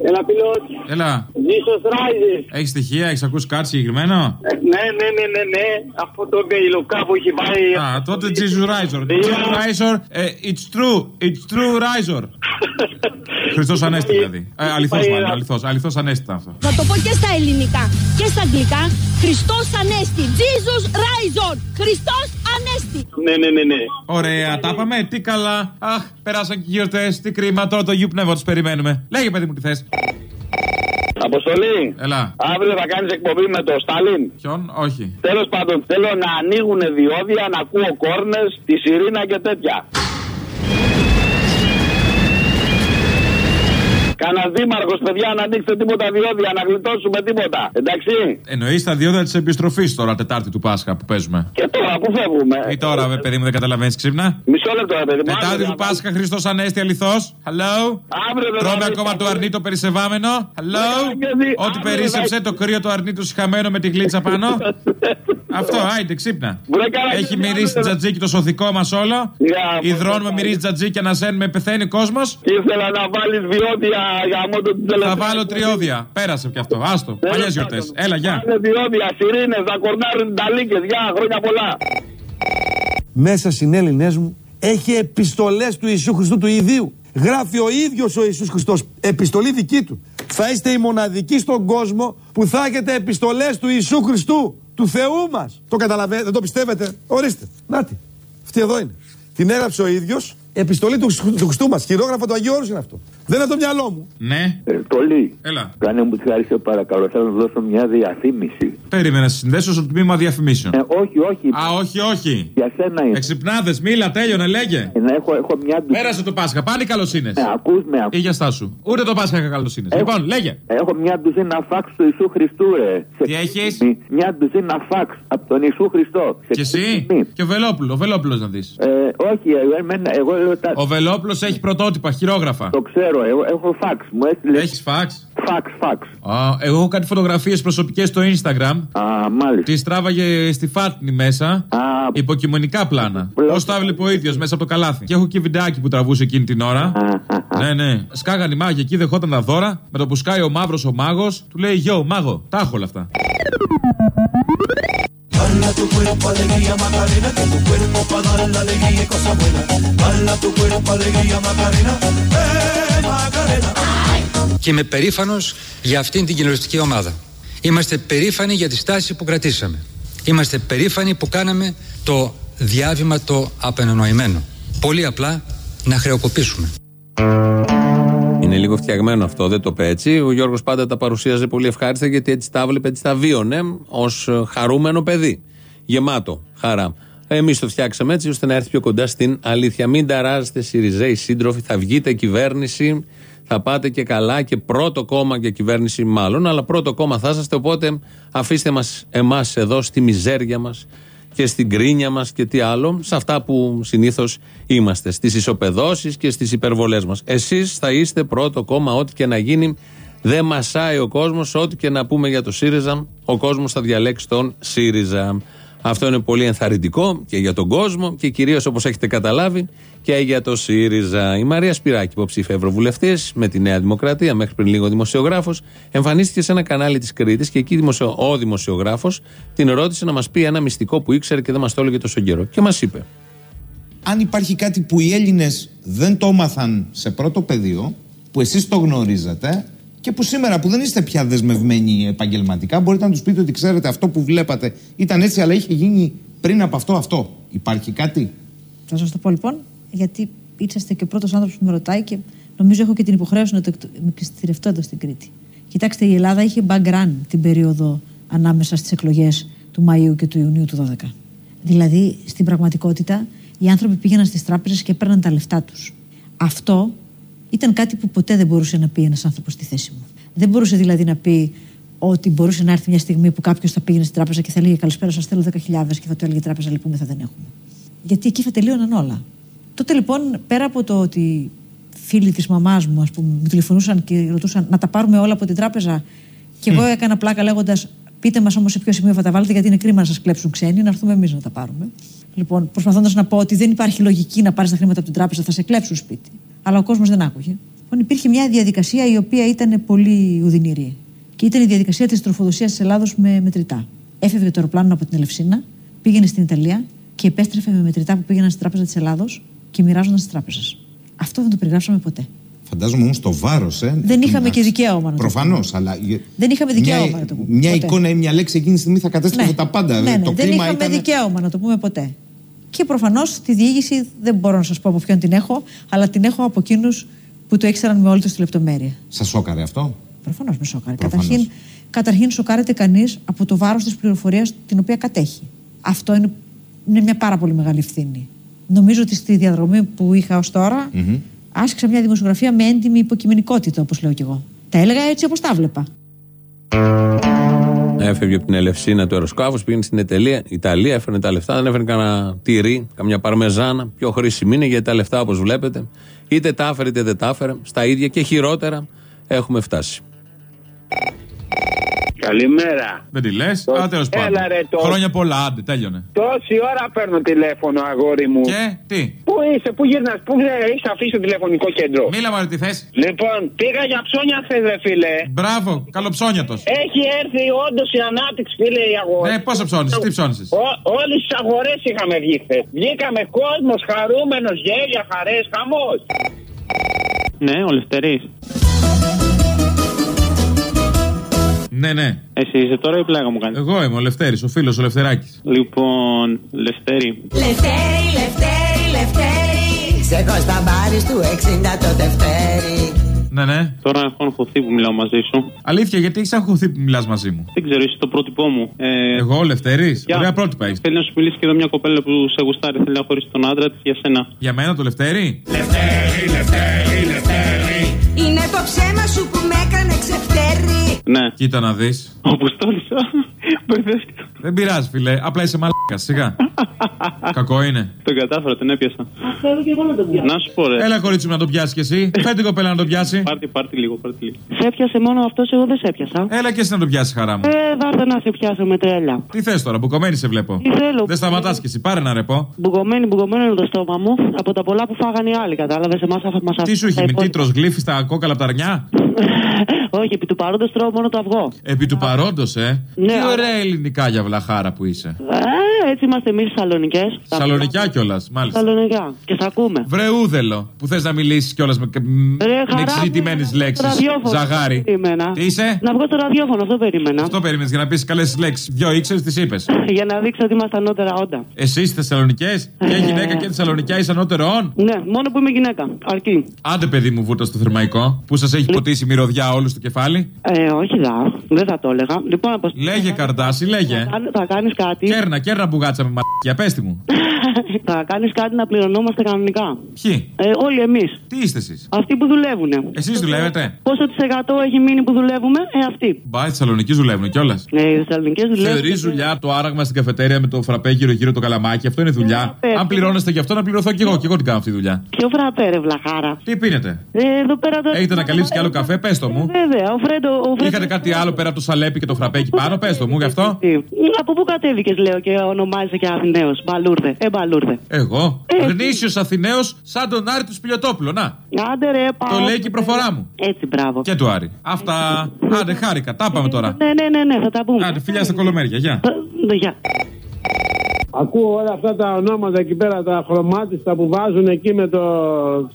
Έλα, πιλότ. Έλα, Jesus rises. έχεις στοιχεία, έχεις ακούσει κάτι συγκεκριμένο; Ε, Ναι, ναι, ναι, ναι, ναι. Αυτό το Μπεϊλοκά που έχει πάει. Α, τότε Jesus Riser. Jesus Riser, ε, it's true, it's true Riser. *laughs* Χριστός Ανέστη δηλαδή. Ε, αληθώς μάλλον, αληθώς. Αληθώς Ανέστη ήταν αυτό. Θα το πω και στα ελληνικά και στα αγγλικά. Χριστός Ανέστη. Jesus Rise on. Χριστός Ανέστη. Ναι, ναι, ναι, ναι. Ωραία, τα είπαμε. Τι καλά. Αχ, περάσαν και οι γιορτές. Τι κρίμα. Τώρα το γιου πνεύμα τους περιμένουμε. Λέγε, παιδί μου, τι θες. Αποστολή. Έλα. Αύριο θα κάνεις εκπομπή με το Στάλιν. Ποιον, όχι. Τέλος πάντων, θέλω να ανοίγουν διόδια, να ακούω κόρνες, τη σιρήνα και τέτοια. Δήμαρχος, παιδιά, να ανοίξετε τίποτα διόδια, να γλιτώσουμε τίποτα. Εντάξει. Εννοείς τα διόδια της επιστροφής τώρα, Τετάρτη του Πάσχα που παίζουμε; Και τώρα, πού φεύγουμε; Ή τώρα, με παιδί μου, δεν καταλαβαίνεις ξύπνα; Μισό λεπτό, ρε παιδί μου. Τετάρτη Αύριο του θα- Πάσχα, Χριστός Ανέστη, αληθώς. Hello. Αύριο δεν Τρώμε θα ακόμα βρεις το αρνί το περισεβάμενο. Hello. και δει- Ό,τι αύριο περίσσεψε θα- το κρύο το αρνί του συχαμένο με τη γλίτσα πάνω. *laughs* Αυτό, άιντε, ξύπνα. Βρε, καλά, Έχει και μυρίσει αύριο- τζατζίκι το σωθικό μας όλο. Για, Υδρώνουμε, μυρίζει τζατζίκι, ανασένουμε, πεθαίνει κόσμος. Ήθελα να βάλεις διόδια για μόντο την Θα τελευταία. βάλω τριώδια. Πέρασε κι αυτό. Άστο. Παλιές γιορτές. Έλα, γεια. Είναι διόδια, σιρήνες, θα κορνάρουν τα λύκες. Γεια, χρόνια πολλά. μέσα συνέλληνές μου έχει επιστολές του Ιησού Χριστού του Ιδίου. Γράφει ο ίδιος ο Ιησούς Χριστός, επιστολή δική του. Θα είστε οι μοναδικοί στον κόσμο που θα έχετε επιστολές του Ιησού Χριστού, του Θεού μας. Το καταλαβαίνετε, δεν το πιστεύετε; Ορίστε, νάτι, αυτή εδώ είναι. Την έγραψε ο ίδιος, επιστολή του, Χριστού- του Χριστού μας. Χειρόγραφο του Αγίου Όρους είναι αυτό. Δεν είναι το μυαλό μου. Ναι. Πολύ. Έλα. Κάνε μου τη χάρη σε παρακαλώ, θέλω να δώσω μια διαφήμιση. Περίμενα να συνδέσω στο τμήμα διαφημίσεων. Ε, όχι, όχι. Α, όχι, όχι. Για σένα είναι. Εξυπνάδες, μίλα, τέλειωνε, λέγε. Ε, να έχω, έχω μια Πέρασε το Πάσχα, πάλι καλοσύνε. Ε, ακούς με, ακούς. Ή για στάσου. Ούτε το Πάσχα είχα καλοσύνε. Λοιπόν, λέγε. Έχω μια ντουζίνα φάξ του Ιησού Χριστού, ρε. Σε Τι έχεις; ξύλινη. Μια ντουζίνα φάξ από τον Ιησού Χριστό. Σε Και εσύ; ξύλινη. Και ο Βελόπουλο, ο Βελόπουλος να δεις. Ε, όχι, εγώ, εμένα, εγώ λέω τα... Ο Βελόπουλος έχει πρωτότυπα, χειρόγραφα. Το ξέρω, εγώ έχω φάξ. Μου έστειλε Έχεις φαξ. Φαξ, φαξ. Α, εγώ έχω κάτι φωτογραφίες προσωπικές στο Instagram. Α, μάλιστα. Τις τράβαγε στη Φάτνη μέσα. Υποκειμονικά πλάνα. Πώς τα έβλεπε ο ίδιος μέσα από το καλάθι. Και έχω και βιντεάκι που τραβούσε εκείνη την ώρα. ναι, ναι. Σκάγαν οι μάγοι εκεί, δεχόταν τα δώρα. Με το που σκάει ο μαύρος ο μάγος, του λέει Γιο, μάγο, τα έχω όλα αυτά. Bala tu cuerpo, alegría, Macarena, que tu cuerpo para dar la alegría y cosas buenas. Bala tu cuerpo, alegría, Macarena, eh, Macarena. Και είμαι περήφανος για αυτήν την κοινωνιστική ομάδα. Είμαστε περήφανοι για τη στάση που κρατήσαμε. Είμαστε περήφανοι που κάναμε το διάβημα το απενενοημένο. Πολύ απλά να χρεοκοπήσουμε. Είναι λίγο φτιαγμένο αυτό, δεν το είπε έτσι. Ο Γιώργος πάντα τα παρουσίαζε πολύ ευχάριστα γιατί έτσι τα βλέπει, έτσι τα βίωνε ως χαρούμενο παιδί. Γεμάτο χαρά. Εμείς το φτιάξαμε έτσι ώστε να έρθει πιο κοντά στην αλήθεια. Μην ταράζετε, Σιριζέοι σύντροφοι, θα βγείτε κυβέρνηση, θα πάτε και καλά και πρώτο κόμμα και κυβέρνηση μάλλον, αλλά πρώτο κόμμα θα είσαστε. Οπότε αφήστε μας εμάς εδώ στη μιζέρια μας και στην κρίνια μας και τι άλλο, σε αυτά που συνήθως είμαστε, στις ισοπεδώσεις και στις υπερβολές μας. Εσείς θα είστε πρώτο κόμμα, ό,τι και να γίνει. Δεν μασάει ο κόσμος, ό,τι και να πούμε για το ΣΥΡΙΖΑ, ο κόσμος θα διαλέξει τον ΣΥΡΙΖΑ. Αυτό είναι πολύ ενθαρρυντικό και για τον κόσμο και κυρίως όπως έχετε καταλάβει και για το ΣΥΡΙΖΑ. Η Μαρία Σπυράκη, υποψήφια Ευρωβουλευτής με τη Νέα Δημοκρατία, μέχρι πριν λίγο δημοσιογράφος, εμφανίστηκε σε ένα κανάλι της Κρήτης και εκεί δημοσιο... ο δημοσιογράφος την ρώτησε να μας πει ένα μυστικό που ήξερε και δεν μας το έλεγε τόσο καιρό. Και μας είπε. αν υπάρχει κάτι που οι Έλληνες δεν το έμαθαν σε πρώτο πεδίο, που εσείς το γνωρίζετε και που σήμερα που δεν είστε πια δεσμευμένοι επαγγελματικά, μπορείτε να τους πείτε ότι ξέρετε αυτό που βλέπατε ήταν έτσι, αλλά είχε γίνει πριν από αυτό αυτό. Υπάρχει κάτι; Θα σας το πω λοιπόν, γιατί είσαστε και ο πρώτος άνθρωπος που με ρωτάει και νομίζω έχω και την υποχρέωση να το εκμυστηρευτώ εδώ στην Κρήτη. Κοιτάξτε, η Ελλάδα είχε background την περίοδο ανάμεσα στις εκλογές του Μαΐου και του Ιουνίου του 12. Δηλαδή, στην πραγματικότητα, οι άνθρωποι πήγαιναν στις τράπεζες και παίρναν τα λεφτά τους. Αυτό ήταν κάτι που ποτέ δεν μπορούσε να πει ένας άνθρωπος στη θέση μου. Δεν μπορούσε δηλαδή να πει ότι μπορούσε να έρθει μια στιγμή που κάποιος θα πήγαινε στην τράπεζα και θα λέγε Καλησπέρα, σας θέλω 10.000 και θα του έλεγε η τράπεζα λυπούμε, θα δεν έχουμε. Γιατί εκεί θα τελείωναν όλα. Τότε λοιπόν, πέρα από το ότι φίλοι της μαμάς μου, ας πούμε, μου τηλεφωνούσαν και ρωτούσαν να τα πάρουμε όλα από την τράπεζα, και εγώ έκανα πλάκα λέγοντας Πείτε μας όμως σε ποιο σημείο θα τα βάλετε, γιατί είναι κρίμα να σας κλέψουν ξένοι, να έρθουμε εμείς να τα πάρουμε. Λοιπόν, προσπαθώντας να πω ότι δεν υπάρχει λογική να πάρεις τα χρήματα από την τράπεζα, θα σε κλέψουν σπίτι. Αλλά ο κόσμος δεν άκουγε. Λοιπόν, υπήρχε μια διαδικασία η οποία ήταν πολύ ουδυνηρή. Και ήταν η διαδικασία της τροφοδοσίας της Ελλάδος με μετρητά. Έφευγε το αεροπλάνο από την Ελευσίνα, πήγαινε στην Ιταλία και επέστρεφε με μετρητά που πήγαιναν στην Τράπεζα της Ελλάδος και μοιράζονταν στις τράπεζες. Αυτό δεν το περιγράψαμε ποτέ. Φαντάζομαι όμως το βάρος, ε. Δεν είχαμε και δικαίωμα να το Προφανώς, αλλά. Δεν είχαμε δικαίωμα μια, να το πούμε. Μια ποτέ. εικόνα ή μια λέξη εκείνη τη στιγμή θα κατέστρεφε Ναι. τα πάντα. Ναι, ναι, το δεν κλίμα είχαμε ήταν. δικαίωμα να το πούμε ποτέ. Και προφανώς τη διοίκηση δεν μπορώ να σας πω από ποιον την έχω, αλλά την έχω από εκείνους που το ήξεραν με όλη τους τη λεπτομέρεια. Σας σώκαρε αυτό; Προφανώς με σοκάρει. Προφανώς. Καταρχήν, καταρχήν σοκάρεται κανείς από το βάρος της πληροφορίας την οποία κατέχει. Αυτό είναι, είναι μια πάρα πολύ μεγάλη ευθύνη. Νομίζω ότι στη διαδρομή που είχα ως τώρα, Μμμ. άσκησα μια δημοσιογραφία με έντιμη υποκειμενικότητα, όπως λέω κι εγώ. Τα έλεγα έτσι όπως τα βλέπα. Έφευγε από την Ελευσίνα του αεροσκάφου, πήγαινε στην Ιταλία, Ιταλία, έφερνε τα λεφτά, δεν έφερνε κανένα τυρί, καμιά παρμεζάνα. Πιο χρήσιμη είναι γιατί τα λεφτά, όπως βλέπετε, είτε τα έφερε είτε δεν τα έφερε, στα ίδια και χειρότερα έχουμε φτάσει. Καλημέρα. Δεν τη λες; Το- Α, τέλος πάντων. Έλα, ρε, το- Χρόνια πολλά, άντε, τέλειωνε. Τόση ώρα παίρνω τηλέφωνο, αγόρι μου. Και τι; Πού είσαι, πού γυρνάς, πού έχει αφήσει το τηλεφωνικό κέντρο. Μίλα μου, τι θες; Λοιπόν, πήγα για ψώνια χθες, ρε φίλε. Μπράβο, καλοψώνιατος. Έχει έρθει όντως η ανάπτυξη, φίλε, η αγορά. Ναι, πόσο ψώνει, τι ψώνει. Όλες τις αγορές είχαμε βγει χθες. Βγήκαμε κόσμος χαρούμενος, γέλια, χαρές, χαμός. Ναι, ο Λευτερής. Ναι, ναι. Εσύ είσαι τώρα ή πλάγα μου κάνεις; Εγώ είμαι ο Λευτέρης, ο φίλος ο Λευτεράκης. Λοιπόν, Λευτέρη. Λευτέρη, Λευτέρη, Λευτέρη Σε κοσταμπάρις του 60 το Δευτέρη Ναι, ναι. Τώρα έχω αγχωθεί που μιλάω μαζί σου. Αλήθεια, γιατί έχεις αγχωθεί που μιλάς μαζί μου; Δεν ξέρω, είσαι το πρότυπό μου. Ε, Εγώ ο Λευτέρης; Γεια. Ωραία πρότυπα έχει. Θέλει να σου μιλήσει και εδώ μια κοπέλα που σε γουστάρει. Θέλει να χωρίσεις τον άντρα της για σένα. Για μένα το Λευτέρη; Είναι το ψέμα σου που με έκανε ξεφτέρι Ναι. Κοίτα να δεις. Όπως τόλισα. Μπερδεύτηκα. Δεν πειράζει, φιλέ. Απλά είσαι μαλάκας. Σιγά. *laughs* Κακό είναι. Τον κατάφερα, τον έπιασα. Θέλω και εγώ να τον πιάσω. Να σου πω, ρε. Έλα, κορίτσι μου, να το πιάσεις κι εσύ. *laughs* Φέρε την κοπέλα να το πιάσει. Πάρτι, πάρτι λίγο, πάρτι λίγο. Σε έπιασε μόνο αυτός, εγώ δεν σε έπιασα. Έλα και εσύ να το πιάσεις, χαρά μου. Ε, βάρτε να σε πιάσω με τρέλα. Τι θες τώρα, μπουκωμένη σε βλέπω. Τι θέλω. Δεν σταματάς κι εσύ, πάρε ένα ρεπό. Μπουγωμένη, μπουγωμένο είναι το στόμα μου από τα πολλά που φάγανε οι άλλοι, κατάλαβες. Εμάς μας Τι σου έχει, με τίτρος γλύφεις στα κόκαλα πταρνιά. *laughs* Όχι, επί του παρόντος τρώω μόνο το αυγό. Επί του παρόντος, ε. Ναι, Τι αλλά- ωραία ελληνικά για βλαχάρα που είσαι. Ε, έτσι είμαστε εμείς Θεσσαλονικέ. Σαλονικιά κιόλας, μάλιστα. Σαλονικιά. Και σ' ακούμε. Βρεούδελο, που θες να μιλήσεις κιόλας με, Ρε, με χαρά εξειδικευμένε μου, λέξεις. στο ραδιόφωνο. Ζαγάρι. Περίμενα. Τι είσαι; Να βγω στο ραδιόφωνο, αυτό περίμενα. Αυτό περίμενες για να πεις καλές λέξεις. Δυο ήξερες, τις είπες. *laughs* Για να δείξω ότι είμαστε ανώτερα όντα. Εσύ στι Θεσσαλονικές; Και γυναίκα και Θεσσαλονικιά είσαι ανώτερο Ναι, μόνο που είμαι γυναίκα. Αρκεί. Άντε, παιδί μου, βούτα στο θερμαϊκό που σας έχει ποτίσει μυρωδιά όλους στο κεφάλι. Ε, όχι δα. Δεν θα το έλεγα. Λοιπόν, από... Λέγε καρτάσι, λέγε. θα κάνεις κάτι. Κέρνα, κέρνα μπουγάτσα με μαλακιά, πέστη μου. *laughs* θα κάνεις κάτι να πληρωνόμαστε κανονικά. Ποιοι; Ε, όλοι εμείς. Τι είστε εσείς; Αυτοί που δουλεύουν. Εσείς δουλεύετε; Πόσο τη εκατό έχει μείνει που δουλεύουμε, ε, αυτοί. Μπα, οι Θεσσαλονίκοι δουλεύουν κιόλας. Ε, οι Θεσσαλονικέ δουλεύουν. Θεωρείς δουλειά το άραγμα στην καφετέρια με το φραπέ γύρω-γύρω το καλαμάκι; Αυτό είναι δουλειά. Ε, Αν πληρώνεστε γι' αυτό, να πληρωθώ κι εγώ. Κι εγώ την κάνω αυτή τη δουλειά. Ποιο φραπέ, ρε βλαχάρα; Τι πίνετε; Ε, εδώ πέρα τώρα. Έχετε να καλύψει κι άλλο καφέ, πες το μου. Βέβαια, ο Φρέντο. Ο Φρέντο... Είχατε κάτι άλλο πέρα από το σαλέπι και το φραπέ εκεί πάνω, πες το μου γι' αυτό. Ε, Από πού κατέβηκες, λέω, και ονομάζεσαι και Αθηναίος; Μπαλούρδε. Ε, μπαλούρδε. Εγώ. Ε, Γνήσιος Αθηναίος σαν τον Άρη του Σπιλιοτόπουλο. Να. Άντε ρε, πάω. Το λέει και η προφορά μου. Έτσι, μπράβο. Και του Άρη. Αυτά. Άντε, χάρηκα. Τα πάμε τώρα. Ναι, ναι, ναι, ναι, θα τα πούμε. Άντε, φιλιά στα κολομέρια. Γεια. Ναι, Γεια. Ακούω όλα αυτά τα ονόματα εκεί πέρα, τα χρωμάτιστα που βάζουν εκεί με το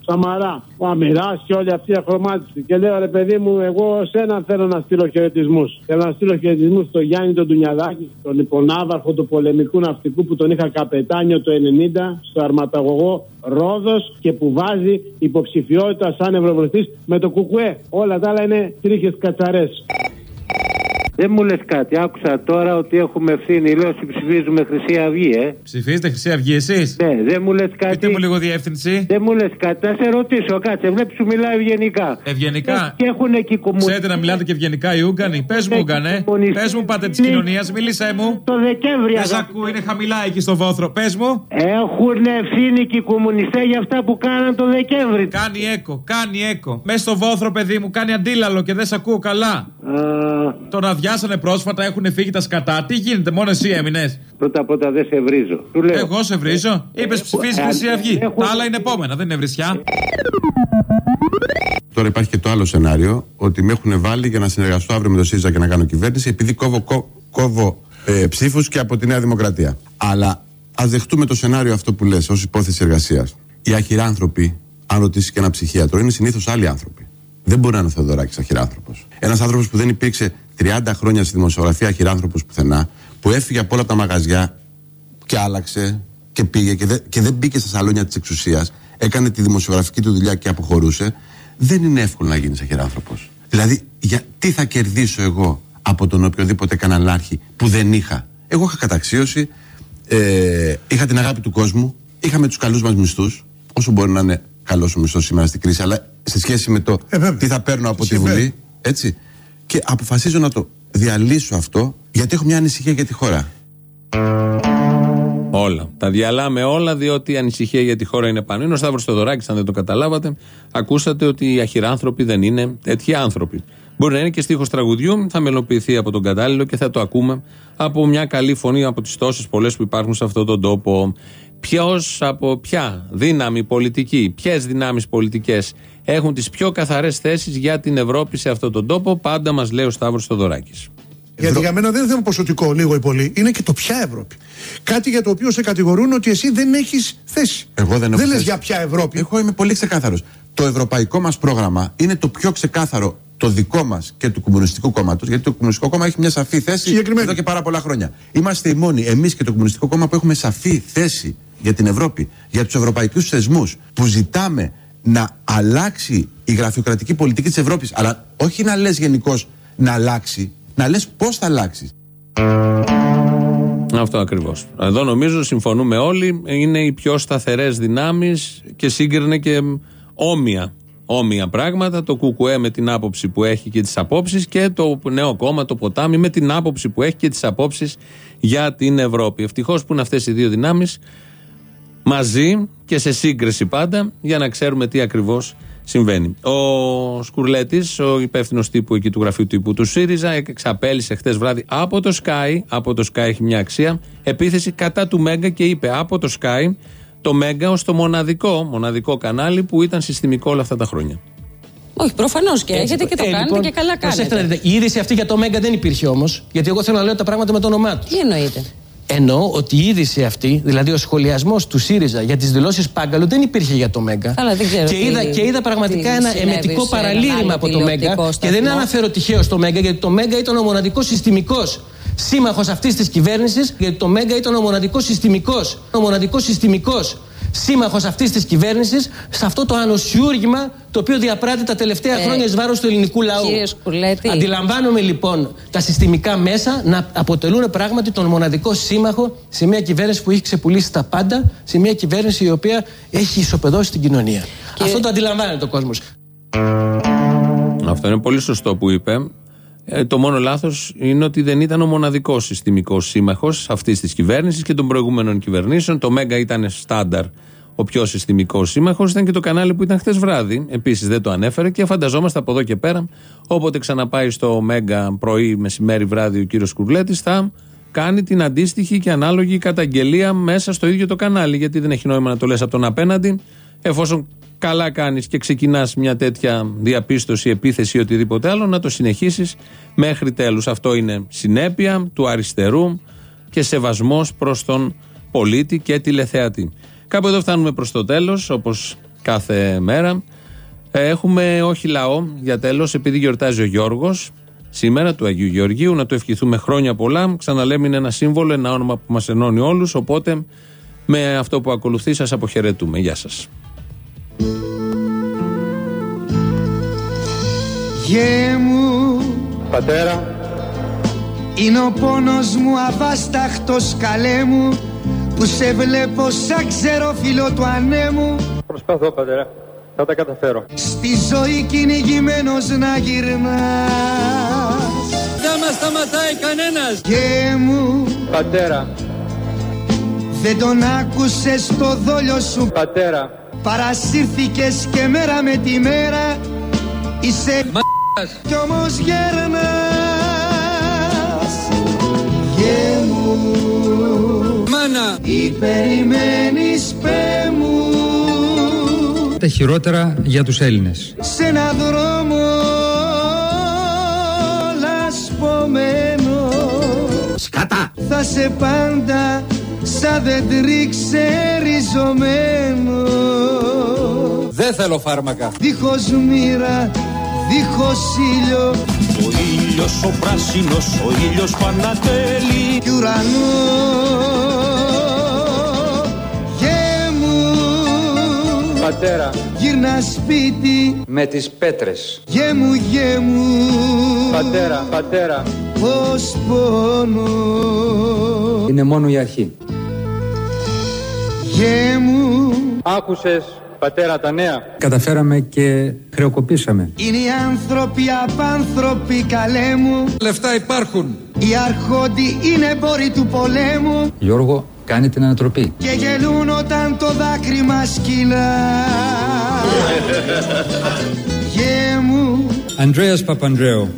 Σαμαρά. Ο Αμυράς και όλοι αυτοί οι αχρωμάτιστοι. Και λέω ρε παιδί μου, εγώ σε ένα θέλω να στείλω χαιρετισμούς. Θέλω να στείλω χαιρετισμούς στο Γιάννη τον Τουνιαδάκη, τον υπονάβαρχο του πολεμικού ναυτικού που τον είχα καπετάνιο το 90 στο αρματαγωγό Ρόδος και που βάζει υποψηφιότητα σαν ευρωβουλευτής με το Κουκουέ. Όλα τα άλλα είναι τρίχες κατσαρές. Δεν μου λες κάτι. Άκουσα τώρα ότι έχουμε ευθύνη. Λέω ότι ψηφίζουμε Χρυσή Αυγή, ε. Ψηφίζετε Χρυσή Αυγή εσείς; Ναι, δεν μου λες κάτι. Πείτε μου λίγο διεύθυνση. Δεν μου λες κάτι. Θα σε ρωτήσω, κάτσε. Βλέπεις σου μιλάει ευγενικά. Ευγενικά. Και έχουν εκεί κομμουνιστέ. Ξέρετε να μιλάτε και ευγενικά οι Ούγγανοι. Πες μου, Ούγγανε. Πες μου, πάτε της κοινωνίας, μίλησέ μου. Το Δεκέμβρη, Δεν σ' ακούω, είναι χαμηλά εκεί στο βόθρο. Πες μου. Έχουν ευθύνη και οι κομμουνιστές για αυτά που κάναν το Δεκέμβρη. Κάνει έκο, κάνει έκο. Μέσα στο βόθρο, παιδί μου, κάνει αντίλαλο και δεν σ' ακούω καλά. Τον αδειάσανε πρόσφατα, έχουν φύγει τα σκατά. Τι γίνεται, μόνο εσύ έμεινες; Πρώτα πρώτα δεν σε βρίζω. Σου λέω. Εγώ σε βρίζω. Είπες ψηφίζεις Ε, Χρυσή Αυγή. έχω- Τα άλλα είναι επόμενα, δεν είναι βρισιά. Τώρα υπάρχει και το άλλο σενάριο ότι με έχουν βάλει για να συνεργαστώ αύριο με το ΣΥΡΙΖΑ και να κάνω κυβέρνηση επειδή κόβω, κό- κόβω ε, ψήφους και από τη Νέα Δημοκρατία. Αλλά ας δεχτούμε το σενάριο αυτό που λες ως υπόθεση εργασίας. Οι αχυράνθρωποι, αν ρωτήσεις και ένα ψυχίατρο, είναι συνήθως άλλοι άνθρωποι. Δεν μπορεί να είναι ο Θεοδωράκης αχυράνθρωπος. Ένας άνθρωπος που δεν υπήρξε 30 χρόνια στη δημοσιογραφία αχυράνθρωπο πουθενά, που έφυγε από όλα τα μαγαζιά και άλλαξε και πήγε και, δε- και δεν μπήκε στα σαλόνια της εξουσίας, έκανε τη δημοσιογραφική του δουλειά και αποχωρούσε, δεν είναι εύκολο να γίνεις αχυράνθρωπο. Δηλαδή, για, τι θα κερδίσω εγώ από τον οποιοδήποτε καναλάρχη που δεν είχα; Εγώ είχα καταξίωση, ε, είχα την αγάπη του κόσμου, είχαμε τους καλούς μας μισθούς, όσο μπορεί να είναι καλός ο μισθός σήμερα στην κρίση, αλλά σε σχέση με το τι θα παίρνω από τη Βουλή, έτσι. Και αποφασίζω να το διαλύσω αυτό, γιατί έχω μια ανησυχία για τη χώρα. Όλα. Τα διαλάμε όλα διότι η ανησυχία για τη χώρα είναι πάνω. Είναι ο Σταύρος Θεοδωράκης, αν δεν το καταλάβατε. Ακούσατε ότι οι αχυράνθρωποι δεν είναι τέτοιοι άνθρωποι. Μπορεί να είναι και στίχος τραγουδιού, θα μελοποιηθεί από τον κατάλληλο και θα το ακούμε από μια καλή φωνή από τις τόσες πολλές που υπάρχουν σε αυτόν τον τόπο. Ποιος από ποια δύναμη πολιτική, ποιες δυνάμεις πολιτικές έχουν τις πιο καθαρές θέσεις για την Ευρώπη σε αυτόν τον τόπο, πάντα μας λέει ο Σταύρος Θεοδωράκης. Γιατί για μένα δεν είναι θέμα ποσοτικό, λίγο ή πολύ. Είναι και το ποια Ευρώπη. Κάτι για το οποίο σε κατηγορούν ότι εσύ δεν έχεις θέση. Εγώ δεν έχω Δεν λες θέση. για ποια Ευρώπη. Εγώ είμαι πολύ ξεκάθαρος. Το ευρωπαϊκό μας πρόγραμμα είναι το πιο ξεκάθαρο το δικό μας και του Κομμουνιστικού Κόμματος, γιατί το Κομμουνιστικό Κόμμα έχει μια σαφή θέση εδώ και πάρα πολλά χρόνια. Είμαστε οι μόνοι, εμείς και το Κομμουνιστικό Κόμμα, που έχουμε σαφή θέση για την Ευρώπη, για τους ευρωπαϊκούς θεσμούς, που ζητάμε να αλλάξει η γραφειοκρατική πολιτική της Ευρώπης. Αλλά όχι να λες γενικώς να αλλάξει, να λες πώς θα αλλάξεις. Αυτό ακριβώς. Εδώ νομίζω συμφωνούμε όλοι. Είναι οι πιο σταθερές δυνάμεις και σύγκρινε και όμοια όμοια πράγματα. Το ΚΚΕ με την άποψη που έχει και τις απόψεις και το νέο κόμμα, το ποτάμι, με την άποψη που έχει και τις απόψεις για την Ευρώπη. Ευτυχώς που είναι αυτές οι δύο δυνάμεις μαζί και σε σύγκριση πάντα για να ξέρουμε τι ακριβώς συμβαίνει. Ο Σκουρλέτης, ο υπεύθυνος τύπου εκεί του γραφείου τύπου του ΣΥΡΙΖΑ, εξαπέλυσε χτε βράδυ από το Sky, από το Sky έχει μια αξία, επίθεση κατά του Μέγκα και είπε από το Sky το Μέγκα ως το μοναδικό, μοναδικό κανάλι που ήταν συστημικό όλα αυτά τα χρόνια. Όχι, προφανώς και έχετε και το Ε, κάνετε λοιπόν, και καλά προσέξτε κάνετε. να δείτε, η είδηση αυτή για το Μέγκα δεν υπήρχε όμως. Γιατί εγώ θέλω να λέω τα πράγματα με το όνομά τους. Τι εννοείτε; Εννοώ ότι η είδηση αυτή, δηλαδή ο σχολιασμός του ΣΥΡΙΖΑ για τις δηλώσεις Πάγκαλου δεν υπήρχε για το Μέγκα. Καλά, δεν ξέρω και, τι- είδα, και είδα πραγματικά τι ένα συνέβη εμετικό σε έναν παραλήρημα άλλο από το Μέγκα. τηλεοπτικό Και δεν σταθμό. αναφέρω τυχαίω το Μέγκα, γιατί το Μέγκα ήταν ο μοναδικός συστημικός σύμμαχος αυτής της κυβέρνησης. Γιατί το Μέγκα ήταν ο μοναδικός συστημικός ο μοναδικός συστημικός σύμμαχος αυτής της κυβέρνησης σε αυτό το ανοσιούργημα το οποίο διαπράττει τα τελευταία Ε, χρόνια εις βάρος του ελληνικού λαού. κύριε Σκουλέτη. Αντιλαμβάνομαι λοιπόν τα συστημικά μέσα να αποτελούν πράγματι τον μοναδικό σύμμαχο σε μια κυβέρνηση που έχει ξεπουλήσει τα πάντα, σε μια κυβέρνηση η οποία έχει ισοπεδώσει την κοινωνία. Αυτό το αντιλαμβάνεται ο κόσμος. Αυτό είναι πολύ σωστό που είπε. Ε, το μόνο λάθος είναι ότι δεν ήταν ο μοναδικός συστημικός σύμμαχος αυτής της κυβέρνησης και των προηγούμενων κυβερνήσεων. Το Μέγκα ήταν στάνταρ ο πιο συστημικός σύμμαχος. Ήταν και το κανάλι που ήταν χτε βράδυ. Επίσης δεν το ανέφερε και φανταζόμαστε από εδώ και πέρα, όποτε ξαναπάει στο Μέγκα πρωί, μεσημέρι, βράδυ ο κύριος Κουρλέτης, θα κάνει την αντίστοιχη και ανάλογη καταγγελία μέσα στο ίδιο το κανάλι. Γιατί δεν έχει νόημα να το λες από τον απέναντι, εφόσον καλά κάνεις και ξεκινάς μια τέτοια διαπίστωση, επίθεση ή οτιδήποτε άλλο, να το συνεχίσεις μέχρι τέλους. Αυτό είναι συνέπεια του αριστερού και σεβασμός προς τον πολίτη και τηλεθεατή. Κάπου εδώ φτάνουμε προς το τέλος, όπως κάθε μέρα. Ε, Έχουμε όχι λαό για τέλος, επειδή γιορτάζει ο Γιώργος σήμερα του Αγίου Γεωργίου. Να του ευχηθούμε χρόνια πολλά. Ξαναλέμε είναι ένα σύμβολο, ένα όνομα που μας ενώνει όλους. Οπότε με αυτό που ακολουθεί σας αποχαιρετούμε. Γεια σας. Γε μου Πατέρα, Είναι ο πόνος μου αβάσταχτος καλέ μου Που σε βλέπω σαν ξέρω φίλο του ανέμου προσπαθώ πατέρα. Θα τα καταφέρω. Στη ζωή κυνηγημένος να γυρνάς Δεν μας σταματάει κανένας. Γε μου Πατέρα, Δεν τον άκουσες το δόλιο σου πατέρα, Παρασύρθηκες και μέρα με τη μέρα Είσαι κι όμως γέρνας Γε μου Μάνα. Τι περιμένεις πέ μου. Τα χειρότερα για τους Έλληνες. Σ' ένα δρόμο λασπωμένο. Σκατά Θα σε πάντα σαν δέντρι ξεριζωμένο Δεν θέλω φάρμακα. Δίχως μοίρα, δίχως ήλιο. Ο ήλιος ο πράσινος, ο ήλιος Πανατέλη. Κι ουρανός πατέρα, Γύρνα σπίτι. Με τις πέτρες. Γε μου, γε μου. Πατέρα, πατέρα. Πως πόνο. Είναι μόνο η αρχή. Γε μου. Άκουσες, πατέρα, τα νέα; Καταφέραμε και χρεοκοπήσαμε. Είναι οι άνθρωποι απάνθρωποι καλέ μου. Λεφτά υπάρχουν. Οι αρχόντι είναι εμπόροι του πολέμου. Γιώργο κάνει την ανατροπή. Και γελούν όταν το δάκρυ μας κυλά. Γε μου. Ανδρέας Παπανδρέου.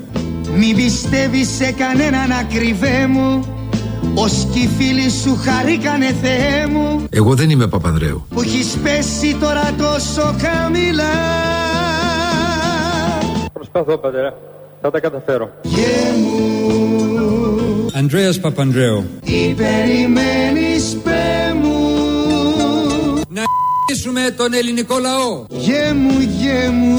Μην πιστεύεις σε κανέναν ακριβέ μου. Ως κι οι φίλοι σου χαρήκανε Θεέ μου. Εγώ δεν είμαι Παπανδρέου. Που έχεις πέσει τώρα τόσο χαμηλά. Προσπαθώ, πατέρα. Θα τα καταφέρω. Γε μου Ανδρέας Παπανδρέου. Τι περιμένεις πέ μου; Να ***σουμε τον ελληνικό λαό. Γε μου γε μου.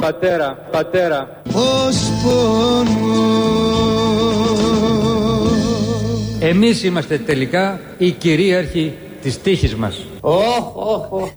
Πατέρα, πατέρα. Πως πονώ Εμείς είμαστε τελικά οι κυρίαρχοι της τύχης μας. Οχ, οχ, οχ.